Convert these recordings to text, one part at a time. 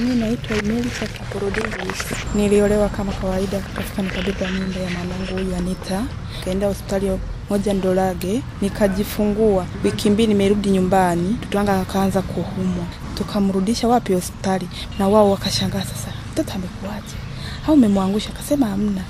Mi naitwa Imelisa Kaporodis. Niliolewa kama kawaida, katika, nikabeba mimba ya mamangu huyu Anita, kaenda hospitali moja Ndolage nikajifungua. Wiki mbili nimerudi nyumbani, mtoto wangu akaanza kuhumwa, tukamrudisha wapi? Hospitali. Na wao wakashangaa, sasa mtoto amekuwaje au umemwangusha? Akasema hamna.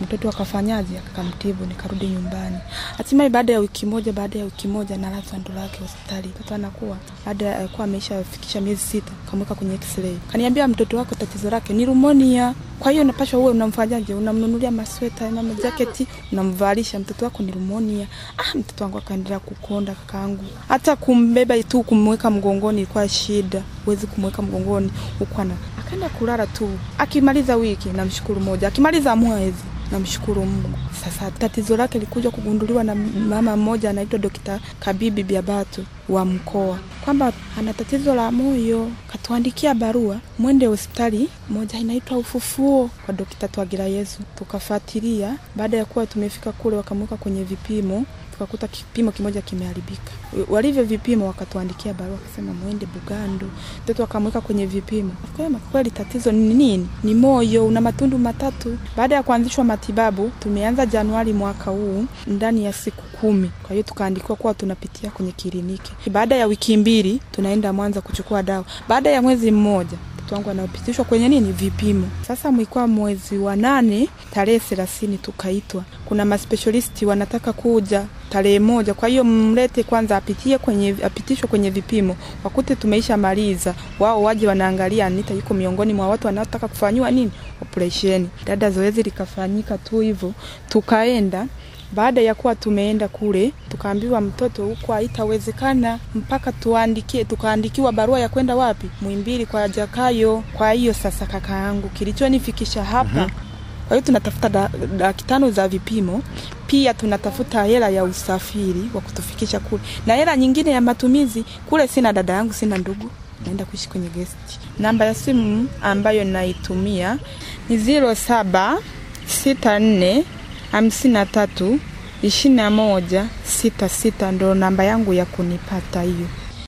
Mtoto akafanyaje? akamtibu, nikarudi nyumbani. Hatimaye baada ya wiki moja, baada ya wiki moja nalazwa Ndolage hospitali. Mtoto anakuwa baada ya kuwa ameshafikisha miezi sita, kamweka kwenye x-ray, kaniambia mtoto wako tatizo lake ni rumonia. Kwa hiyo napashwa uwe unamfanyaje? Unamnunulia masweta na majaketi, unamvalisha mtoto wako ni rumonia. Ah, mtoto wangu akaendelea kukonda kakaangu, hata kumbeba tu kumweka mgongoni ilikuwa shida, huwezi kumweka mgongoni huko, na akaenda kulala tu. Akimaliza wiki namshukuru moja, akimaliza mwezi namshukuru Mungu. Sasa tatizo lake likuja kugunduliwa na mama mmoja anaitwa Dokta Kabibi Biabatu wa mkoa kwamba ana tatizo la moyo, katuandikia barua mwende hospitali moja inaitwa Ufufuo kwa Dokta Twagira Yesu. Tukafuatilia, baada ya kuwa tumefika kule, wakamweka kwenye vipimo tukakuta kipimo kimoja kimeharibika. Walivyo vipimo, wakatuandikia barua wakasema mwende Bugando. Mtoto akamweka kwenye vipimo, akasema kweli tatizo ni nini? Ni moyo, una matundu matatu. Baada ya kuanzishwa matibabu, tumeanza Januari mwaka huu, ndani ya siku kumi. Kwa hiyo tukaandikiwa kuwa tunapitia kwenye kliniki. Baada ya wiki mbili, tunaenda Mwanza kuchukua dawa. Baada ya mwezi mmoja wangu anapitishwa kwenye nini vipimo. Sasa mwikwa mwezi wa nane tarehe thelathini tukaitwa, kuna maspecialisti wanataka kuja tarehe moja. Kwa hiyo mlete kwanza apitie kwenye apitishwe kwenye vipimo, wakute tumeisha maliza, wao waje wanaangalia Anita yuko miongoni mwa watu wanaotaka kufanyiwa nini operesheni. Dada, zoezi likafanyika tu hivyo, tukaenda baada ya kuwa tumeenda kule, tukaambiwa mtoto huko haitawezekana mpaka tuandikie, tukaandikiwa barua ya kwenda wapi, Muhimbili kwa Jakayo. Kwa hiyo sasa, kaka yangu, kilichonifikisha hapa mm -hmm. Kwa hiyo tunatafuta laki tano za vipimo, pia tunatafuta hela ya usafiri wa kutufikisha kule na hela nyingine ya matumizi kule. Sina dada yangu, sina ndugu, naenda kuishi kwenye gesti. Namba ya simu ambayo naitumia ni ziro saba sita nne hamsini na tatu ishirini na moja sita sita ndo namba yangu ya kunipata hiyo.